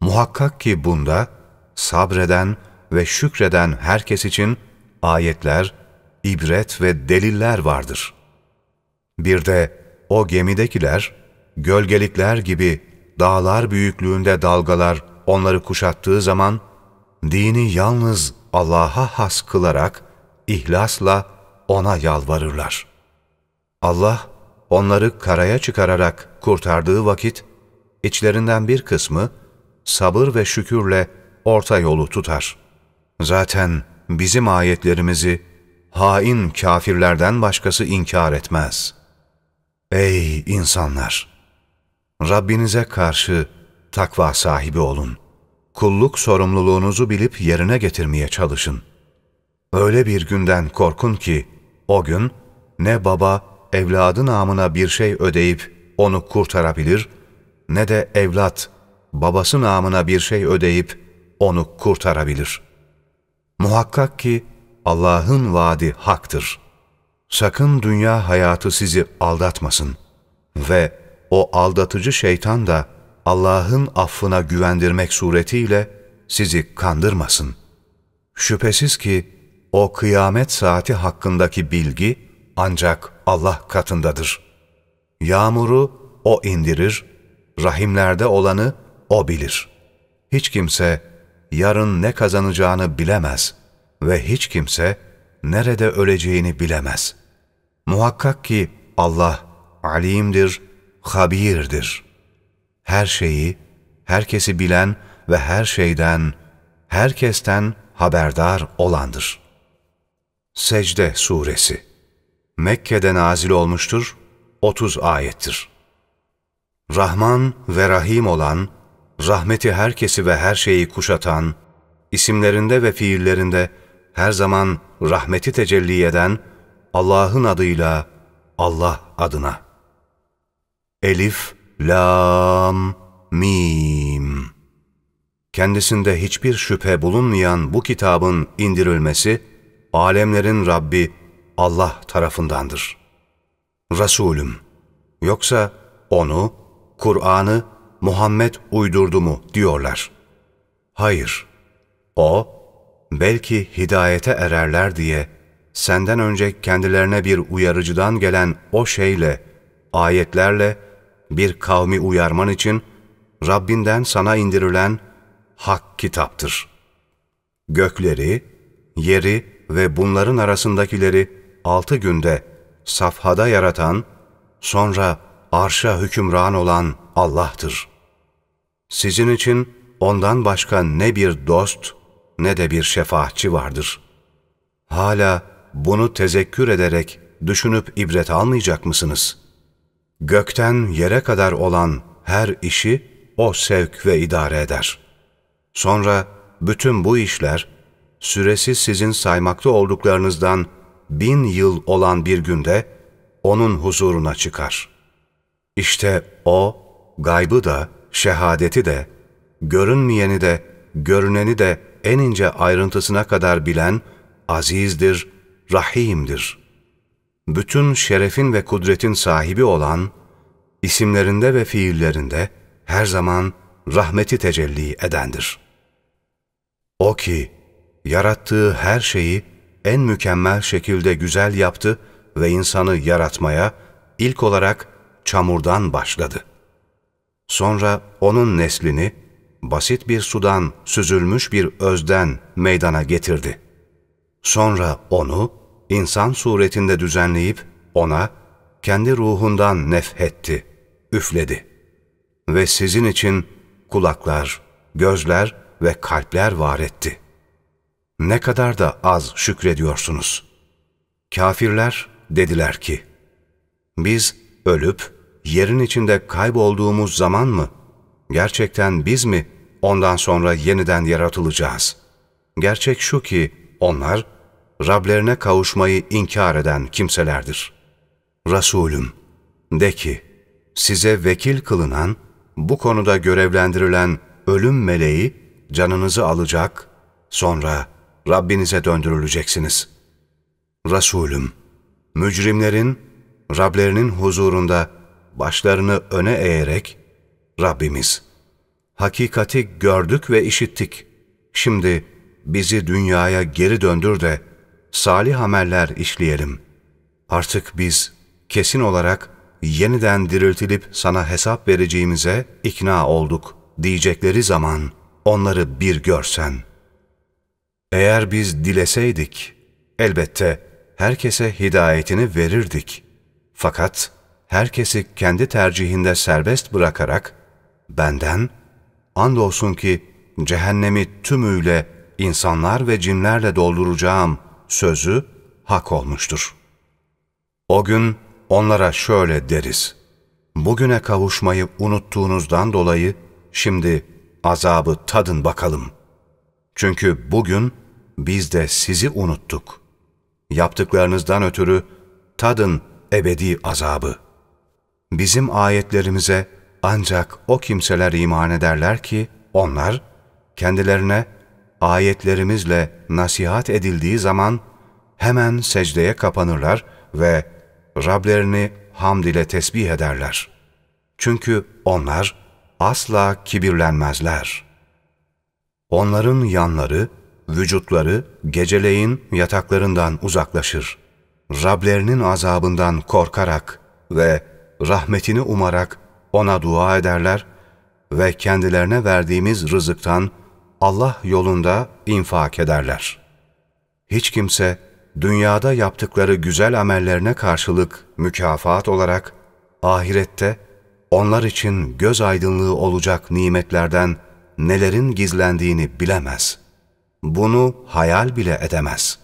Muhakkak ki bunda sabreden ve şükreden herkes için ayetler, ibret ve deliller vardır. Bir de o gemidekiler, gölgelikler gibi dağlar büyüklüğünde dalgalar onları kuşattığı zaman, dini yalnız Allah'a has kılarak, ihlasla O'na yalvarırlar. Allah, onları karaya çıkararak kurtardığı vakit, içlerinden bir kısmı, sabır ve şükürle orta yolu tutar. Zaten bizim ayetlerimizi, hain kafirlerden başkası inkar etmez. Ey insanlar! Rabbinize karşı takva sahibi olun. Kulluk sorumluluğunuzu bilip yerine getirmeye çalışın. Öyle bir günden korkun ki, o gün ne baba evladı namına bir şey ödeyip onu kurtarabilir, ne de evlat babası namına bir şey ödeyip onu kurtarabilir. Muhakkak ki Allah'ın vaadi haktır. Sakın dünya hayatı sizi aldatmasın ve o aldatıcı şeytan da Allah'ın affına güvendirmek suretiyle sizi kandırmasın. Şüphesiz ki o kıyamet saati hakkındaki bilgi ancak Allah katındadır. Yağmuru O indirir, rahimlerde olanı O bilir. Hiç kimse yarın ne kazanacağını bilemez ve hiç kimse nerede öleceğini bilemez. Muhakkak ki Allah alimdir, habirdir. Her şeyi, herkesi bilen ve her şeyden, herkesten haberdar olandır. Secde Suresi Mekke'de nazil olmuştur, 30 ayettir. Rahman ve Rahim olan, rahmeti herkesi ve her şeyi kuşatan, isimlerinde ve fiillerinde her zaman rahmeti tecelli eden Allah'ın adıyla Allah adına. Elif, Lam, Mim. Kendisinde hiçbir şüphe bulunmayan bu kitabın indirilmesi, alemlerin Rabbi Allah tarafındandır. Resulüm, yoksa onu, Kur'an'ı Muhammed uydurdu mu diyorlar. Hayır, o, belki hidayete ererler diye, senden önce kendilerine bir uyarıcıdan gelen o şeyle, ayetlerle, bir kavmi uyarman için, Rabbinden sana indirilen hak kitaptır. Gökleri, yeri ve bunların arasındakileri altı günde safhada yaratan, sonra arşa hükümran olan Allah'tır. Sizin için ondan başka ne bir dost ne de bir şefaatçi vardır. Hala bunu tezekkür ederek düşünüp ibret almayacak mısınız? Gökten yere kadar olan her işi O sevk ve idare eder. Sonra bütün bu işler süresi sizin saymakta olduklarınızdan bin yıl olan bir günde O'nun huzuruna çıkar. İşte O, gaybı da, şehadeti de, görünmeyeni de, görüneni de en ince ayrıntısına kadar bilen, azizdir, rahimdir. Bütün şerefin ve kudretin sahibi olan, isimlerinde ve fiillerinde her zaman rahmeti tecelli edendir. O ki, yarattığı her şeyi en mükemmel şekilde güzel yaptı ve insanı yaratmaya ilk olarak çamurdan başladı. Sonra onun neslini basit bir sudan süzülmüş bir özden meydana getirdi. Sonra onu insan suretinde düzenleyip ona kendi ruhundan nefhetti, üfledi. Ve sizin için kulaklar, gözler ve kalpler var etti. Ne kadar da az şükrediyorsunuz. Kafirler dediler ki, biz ölüp yerin içinde kaybolduğumuz zaman mı, gerçekten biz mi ondan sonra yeniden yaratılacağız? Gerçek şu ki onlar Rablerine kavuşmayı inkar eden kimselerdir. Resulüm, de ki, size vekil kılınan, bu konuda görevlendirilen ölüm meleği canınızı alacak, sonra Rabbinize döndürüleceksiniz. Resulüm, mücrimlerin Rablerinin huzurunda başlarını öne eğerek, Rabbimiz, hakikati gördük ve işittik. Şimdi bizi dünyaya geri döndür de salih ameller işleyelim. Artık biz kesin olarak yeniden diriltilip sana hesap vereceğimize ikna olduk diyecekleri zaman onları bir görsen. Eğer biz dileseydik, elbette herkese hidayetini verirdik. Fakat herkesi kendi tercihinde serbest bırakarak, benden, andolsun ki cehennemi tümüyle insanlar ve cinlerle dolduracağım sözü hak olmuştur. O gün onlara şöyle deriz. Bugüne kavuşmayı unuttuğunuzdan dolayı şimdi azabı tadın bakalım. Çünkü bugün biz de sizi unuttuk. Yaptıklarınızdan ötürü tadın ebedi azabı. Bizim ayetlerimize ancak o kimseler iman ederler ki onlar kendilerine ayetlerimizle nasihat edildiği zaman hemen secdeye kapanırlar ve Rablerini hamd ile tesbih ederler. Çünkü onlar asla kibirlenmezler. Onların yanları, vücutları geceleyin yataklarından uzaklaşır. Rablerinin azabından korkarak ve rahmetini umarak ona dua ederler ve kendilerine verdiğimiz rızıktan Allah yolunda infak ederler. Hiç kimse dünyada yaptıkları güzel amellerine karşılık mükafat olarak ahirette onlar için göz aydınlığı olacak nimetlerden nelerin gizlendiğini bilemez. Bunu hayal bile edemez.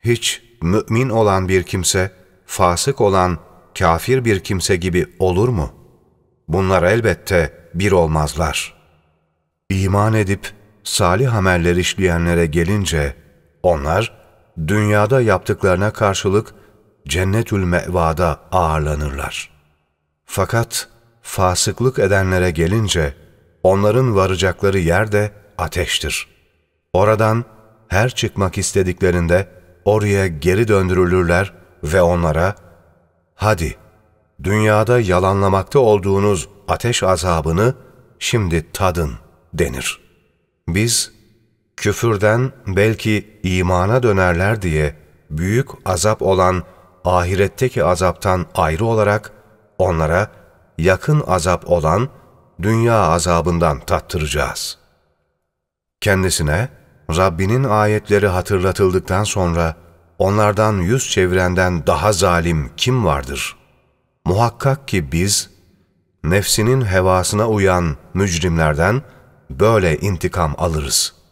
Hiç mümin olan bir kimse, fasık olan kafir bir kimse gibi olur mu? Bunlar elbette bir olmazlar. İman edip salih ameller işleyenlere gelince, onlar, dünyada yaptıklarına karşılık cennetül mevada ağırlanırlar. Fakat fasıklık edenlere gelince onların varacakları yer de ateştir. Oradan her çıkmak istediklerinde oraya geri döndürülürler ve onlara hadi dünyada yalanlamakta olduğunuz ateş azabını şimdi tadın denir. Biz küfürden belki imana dönerler diye büyük azap olan ahiretteki azaptan ayrı olarak onlara yakın azap olan dünya azabından tattıracağız. Kendisine Rabbinin ayetleri hatırlatıldıktan sonra onlardan yüz çevirenden daha zalim kim vardır? Muhakkak ki biz, nefsinin hevasına uyan mücrimlerden böyle intikam alırız.''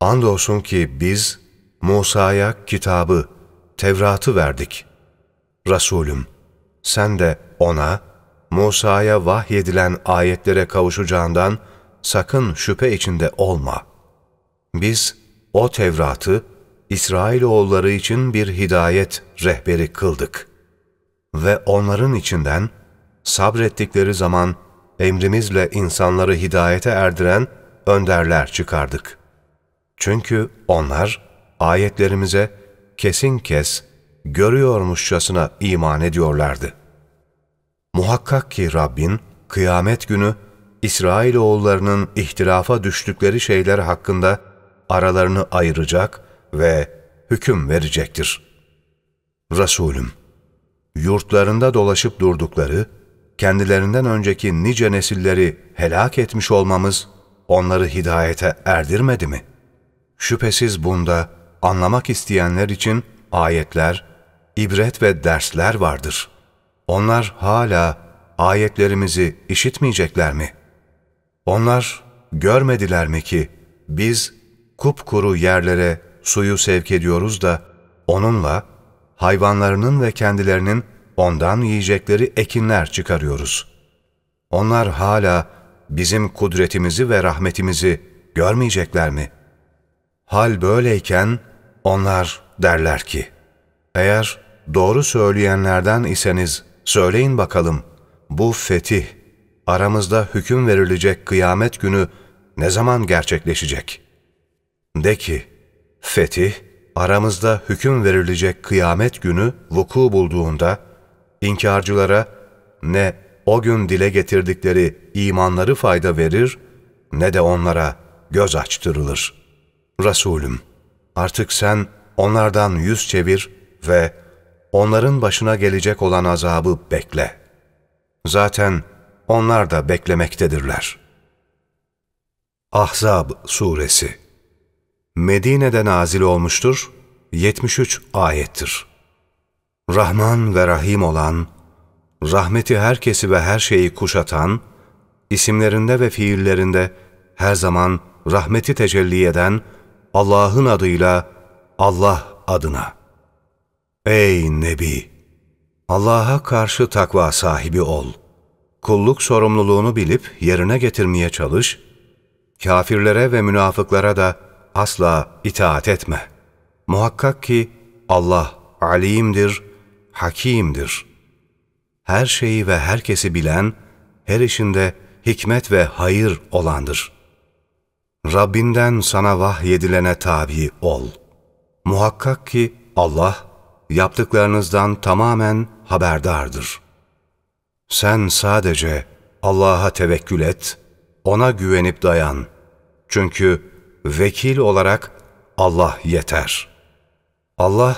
Andolsun ki biz Musa'ya kitabı, Tevrat'ı verdik. Resulüm, sen de ona, Musa'ya vahyedilen ayetlere kavuşacağından sakın şüphe içinde olma. Biz o Tevrat'ı İsrailoğulları için bir hidayet rehberi kıldık. Ve onların içinden sabrettikleri zaman emrimizle insanları hidayete erdiren önderler çıkardık. Çünkü onlar ayetlerimize kesin kes, görüyormuşçasına iman ediyorlardı. Muhakkak ki Rabbin kıyamet günü İsrailoğullarının ihtilafa düştükleri şeyler hakkında aralarını ayıracak ve hüküm verecektir. Resulüm, yurtlarında dolaşıp durdukları, kendilerinden önceki nice nesilleri helak etmiş olmamız onları hidayete erdirmedi mi? Şüphesiz bunda anlamak isteyenler için ayetler, ibret ve dersler vardır. Onlar hala ayetlerimizi işitmeyecekler mi? Onlar görmediler mi ki biz kupkuru yerlere suyu sevk ediyoruz da onunla hayvanlarının ve kendilerinin ondan yiyecekleri ekinler çıkarıyoruz. Onlar hala bizim kudretimizi ve rahmetimizi görmeyecekler mi? Hal böyleyken onlar derler ki, eğer doğru söyleyenlerden iseniz söyleyin bakalım bu fetih, aramızda hüküm verilecek kıyamet günü ne zaman gerçekleşecek? De ki, fetih, aramızda hüküm verilecek kıyamet günü vuku bulduğunda, inkarcılara ne o gün dile getirdikleri imanları fayda verir, ne de onlara göz açtırılır. Resulüm, artık sen onlardan yüz çevir ve onların başına gelecek olan azabı bekle. Zaten onlar da beklemektedirler. Ahzab Suresi Medine'de nazil olmuştur, 73 ayettir. Rahman ve Rahim olan, rahmeti herkesi ve her şeyi kuşatan, isimlerinde ve fiillerinde her zaman rahmeti tecelli eden Allah'ın adıyla Allah adına. Ey Nebi! Allah'a karşı takva sahibi ol. Kulluk sorumluluğunu bilip yerine getirmeye çalış, kafirlere ve münafıklara da asla itaat etme. Muhakkak ki Allah alimdir, hakimdir. Her şeyi ve herkesi bilen, her işinde hikmet ve hayır olandır. Rabbinden sana vahyedilene tabi ol. Muhakkak ki Allah, yaptıklarınızdan tamamen haberdardır. Sen sadece Allah'a tevekkül et, O'na güvenip dayan. Çünkü vekil olarak Allah yeter. Allah,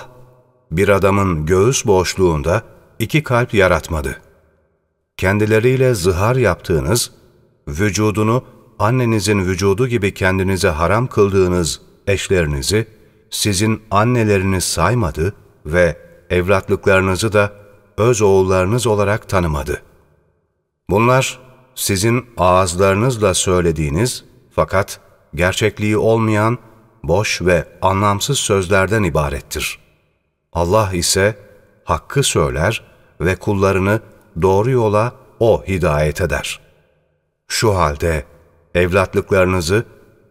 bir adamın göğüs boşluğunda iki kalp yaratmadı. Kendileriyle zihar yaptığınız, vücudunu annenizin vücudu gibi kendinize haram kıldığınız eşlerinizi, sizin anneleriniz saymadı ve evlatlıklarınızı da öz oğullarınız olarak tanımadı. Bunlar sizin ağızlarınızla söylediğiniz fakat gerçekliği olmayan boş ve anlamsız sözlerden ibarettir. Allah ise hakkı söyler ve kullarını doğru yola O hidayet eder. Şu halde evlatlıklarınızı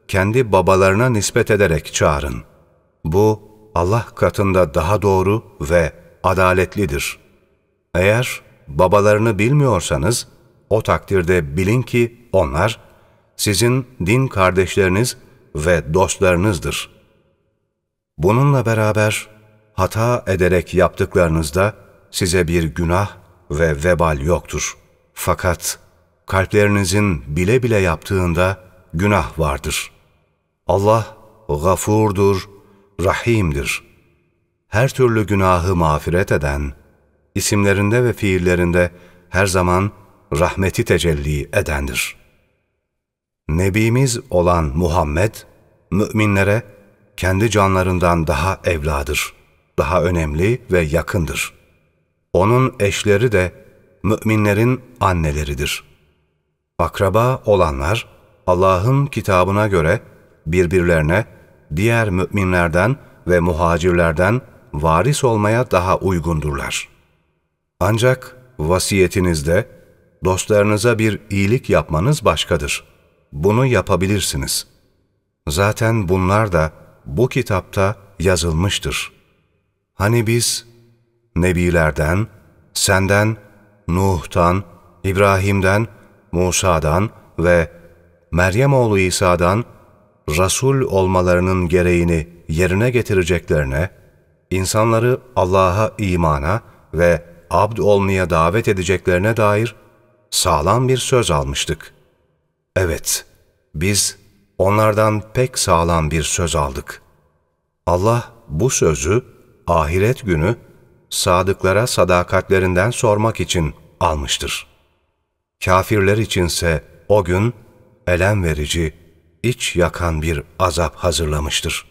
kendi babalarına nispet ederek çağırın. Bu Allah katında daha doğru ve adaletlidir. Eğer babalarını bilmiyorsanız, o takdirde bilin ki onlar, sizin din kardeşleriniz ve dostlarınızdır. Bununla beraber hata ederek yaptıklarınızda size bir günah ve vebal yoktur. Fakat kalplerinizin bile bile yaptığında günah vardır. Allah gafurdur, rahimdir. Her türlü günahı mağfiret eden, isimlerinde ve fiillerinde her zaman rahmeti tecelli edendir.'' Nebimiz olan Muhammed, müminlere kendi canlarından daha evladır, daha önemli ve yakındır. Onun eşleri de müminlerin anneleridir. Akraba olanlar, Allah'ın kitabına göre birbirlerine diğer müminlerden ve muhacirlerden varis olmaya daha uygundurlar. Ancak vasiyetinizde dostlarınıza bir iyilik yapmanız başkadır.'' Bunu yapabilirsiniz. Zaten bunlar da bu kitapta yazılmıştır. Hani biz Nebilerden, senden, Nuh'tan, İbrahim'den, Musa'dan ve Meryem oğlu İsa'dan Rasul olmalarının gereğini yerine getireceklerine, insanları Allah'a imana ve abd olmaya davet edeceklerine dair sağlam bir söz almıştık. Evet, biz onlardan pek sağlam bir söz aldık. Allah bu sözü ahiret günü sadıklara sadakatlerinden sormak için almıştır. Kafirler içinse o gün elem verici, iç yakan bir azap hazırlamıştır.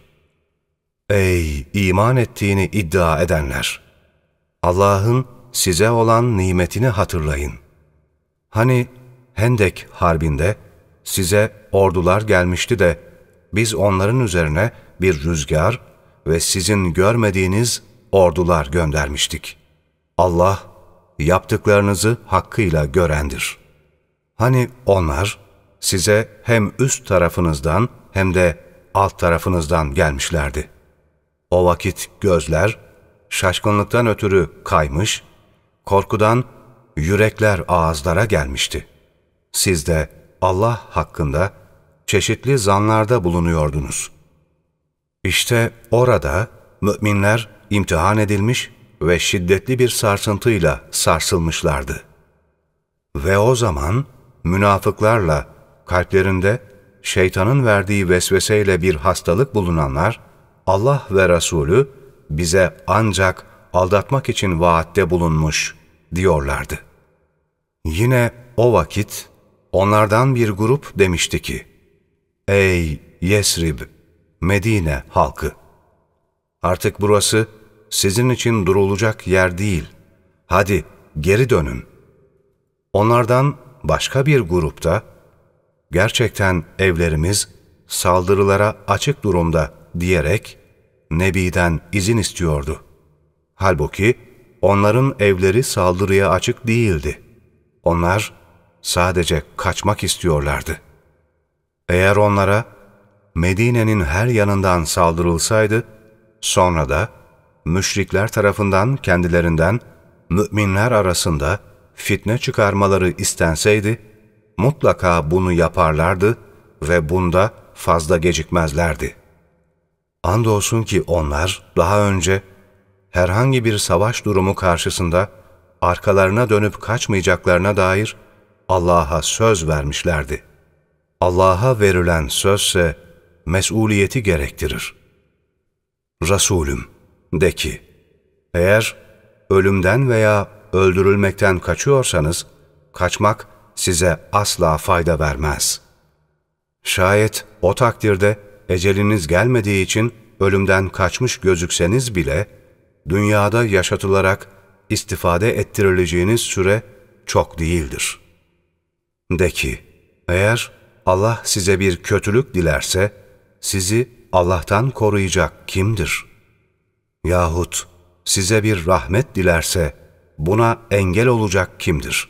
Ey iman ettiğini iddia edenler! Allah'ın size olan nimetini hatırlayın. Hani Hendek Harbi'nde size ordular gelmişti de biz onların üzerine bir rüzgar ve sizin görmediğiniz ordular göndermiştik. Allah yaptıklarınızı hakkıyla görendir. Hani onlar size hem üst tarafınızdan hem de alt tarafınızdan gelmişlerdi. O vakit gözler şaşkınlıktan ötürü kaymış, korkudan yürekler ağızlara gelmişti. Siz de Allah hakkında çeşitli zanlarda bulunuyordunuz. İşte orada müminler imtihan edilmiş ve şiddetli bir sarsıntıyla sarsılmışlardı. Ve o zaman münafıklarla kalplerinde şeytanın verdiği vesveseyle bir hastalık bulunanlar, Allah ve Resulü bize ancak aldatmak için vaatte bulunmuş diyorlardı. Yine o vakit onlardan bir grup demişti ki, Ey Yesrib, Medine halkı! Artık burası sizin için durulacak yer değil. Hadi geri dönün. Onlardan başka bir grupta, gerçekten evlerimiz saldırılara açık durumda diyerek Nebi'den izin istiyordu. Halbuki onların evleri saldırıya açık değildi. Onlar sadece kaçmak istiyorlardı. Eğer onlara Medine'nin her yanından saldırılsaydı, sonra da müşrikler tarafından kendilerinden müminler arasında fitne çıkarmaları istenseydi, mutlaka bunu yaparlardı ve bunda fazla gecikmezlerdi. Andolsun ki onlar daha önce herhangi bir savaş durumu karşısında arkalarına dönüp kaçmayacaklarına dair Allah'a söz vermişlerdi. Allah'a verilen sözse mesuliyeti gerektirir. Resulüm, de ki, eğer ölümden veya öldürülmekten kaçıyorsanız, kaçmak size asla fayda vermez. Şayet o takdirde eceliniz gelmediği için ölümden kaçmış gözükseniz bile, dünyada yaşatılarak istifade ettirileceğiniz süre çok değildir. De ki, eğer Allah size bir kötülük dilerse, sizi Allah'tan koruyacak kimdir?'' Yahut size bir rahmet dilerse buna engel olacak kimdir?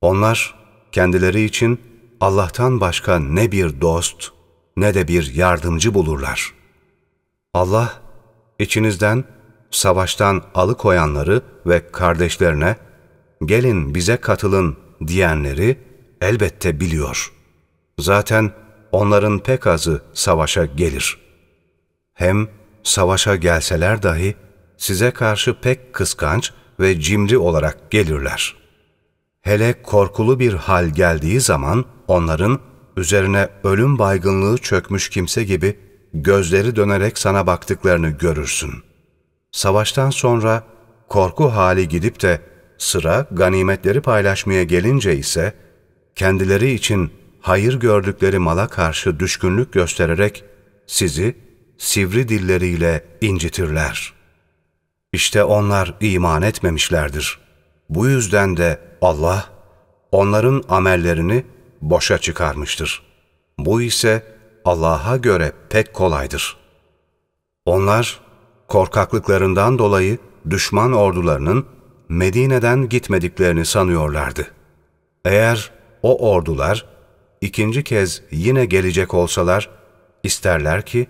Onlar kendileri için Allah'tan başka ne bir dost ne de bir yardımcı bulurlar. Allah içinizden savaştan alıkoyanları ve kardeşlerine gelin bize katılın diyenleri elbette biliyor. Zaten onların pek azı savaşa gelir. Hem savaşa gelseler dahi size karşı pek kıskanç ve cimri olarak gelirler. Hele korkulu bir hal geldiği zaman onların üzerine ölüm baygınlığı çökmüş kimse gibi gözleri dönerek sana baktıklarını görürsün. Savaştan sonra korku hali gidip de sıra ganimetleri paylaşmaya gelince ise kendileri için hayır gördükleri mala karşı düşkünlük göstererek sizi sivri dilleriyle incitirler. İşte onlar iman etmemişlerdir. Bu yüzden de Allah onların amellerini boşa çıkarmıştır. Bu ise Allah'a göre pek kolaydır. Onlar korkaklıklarından dolayı düşman ordularının Medine'den gitmediklerini sanıyorlardı. Eğer o ordular ikinci kez yine gelecek olsalar, isterler ki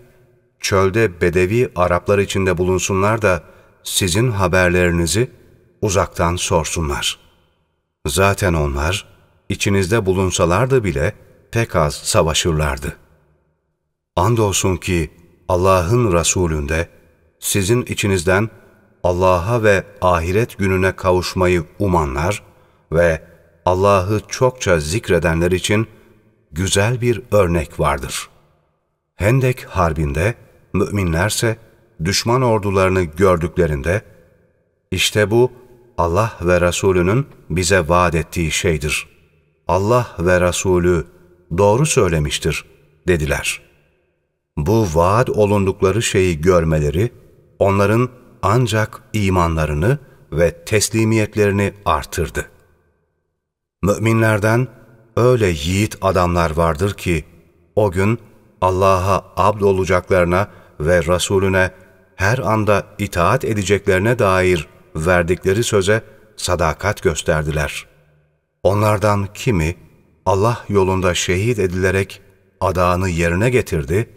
çölde bedevi Araplar içinde bulunsunlar da sizin haberlerinizi uzaktan sorsunlar. Zaten onlar içinizde bulunsalardı bile pek az savaşırlardı. Andolsun ki Allah'ın Resulünde sizin içinizden Allah'a ve ahiret gününe kavuşmayı umanlar ve Allah'ı çokça zikredenler için güzel bir örnek vardır. Hendek Harbi'nde müminlerse düşman ordularını gördüklerinde işte bu Allah ve Resulünün bize vaat ettiği şeydir. Allah ve Resulü doğru söylemiştir dediler. Bu vaat olundukları şeyi görmeleri onların ancak imanlarını ve teslimiyetlerini artırdı. Müminlerden öyle yiğit adamlar vardır ki o gün Allah'a abd olacaklarına ve Resulüne her anda itaat edeceklerine dair verdikleri söze sadakat gösterdiler. Onlardan kimi Allah yolunda şehit edilerek adağını yerine getirdi,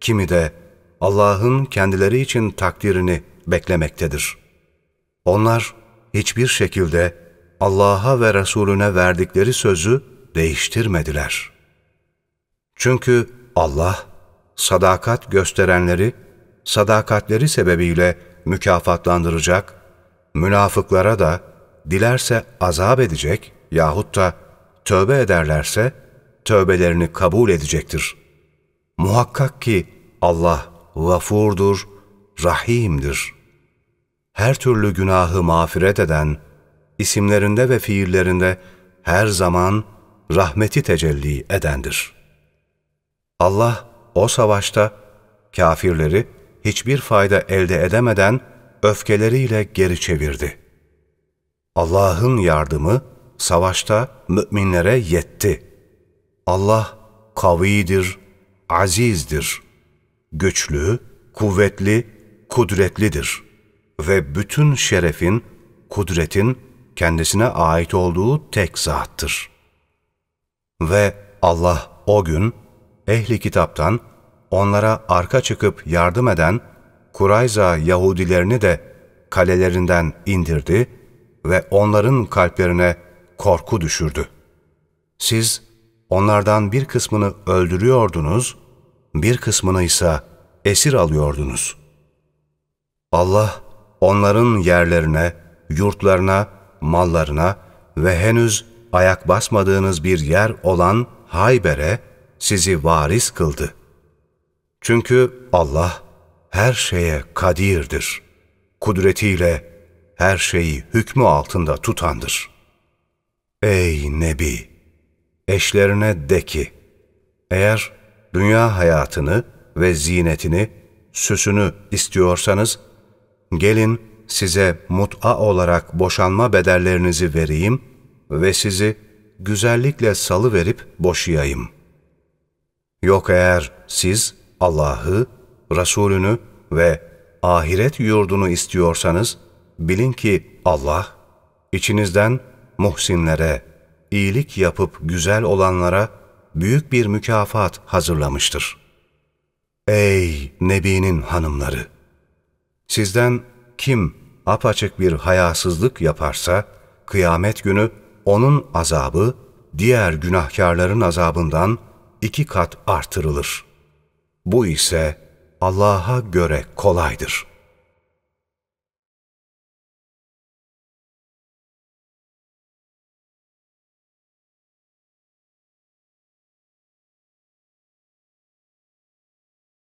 kimi de Allah'ın kendileri için takdirini beklemektedir. Onlar hiçbir şekilde Allah'a ve Resulüne verdikleri sözü değiştirmediler. Çünkü Allah, sadakat gösterenleri, sadakatleri sebebiyle mükafatlandıracak, münafıklara da dilerse azap edecek yahut da tövbe ederlerse tövbelerini kabul edecektir. Muhakkak ki Allah gafurdur, rahimdir. Her türlü günahı mağfiret eden, isimlerinde ve fiillerinde her zaman rahmeti tecelli edendir. Allah o savaşta kafirleri hiçbir fayda elde edemeden öfkeleriyle geri çevirdi. Allah'ın yardımı savaşta müminlere yetti. Allah kavidir, azizdir, güçlü, kuvvetli, kudretlidir ve bütün şerefin, kudretin kendisine ait olduğu tek zattır. Ve Allah o gün ehli kitaptan onlara arka çıkıp yardım eden Kurayza Yahudilerini de kalelerinden indirdi ve onların kalplerine korku düşürdü. Siz onlardan bir kısmını öldürüyordunuz, bir kısmını ise esir alıyordunuz. Allah onların yerlerine, yurtlarına, mallarına ve henüz ayak basmadığınız bir yer olan Hayber'e sizi varis kıldı. Çünkü Allah her şeye kadirdir. Kudretiyle her şeyi hükmü altında tutandır. Ey Nebi! Eşlerine de ki, eğer dünya hayatını ve zinetini, süsünü istiyorsanız, gelin size mut'a olarak boşanma bedellerinizi vereyim ve sizi güzellikle salı verip boşayayım. Yok eğer siz Allah'ı, Resulünü ve ahiret yurdunu istiyorsanız, bilin ki Allah, içinizden muhsinlere, iyilik yapıp güzel olanlara büyük bir mükafat hazırlamıştır. Ey Nebi'nin hanımları! Sizden kim apaçık bir hayasızlık yaparsa, kıyamet günü onun azabı, diğer günahkarların azabından iki kat artırılır. Bu ise Allah'a göre kolaydır.''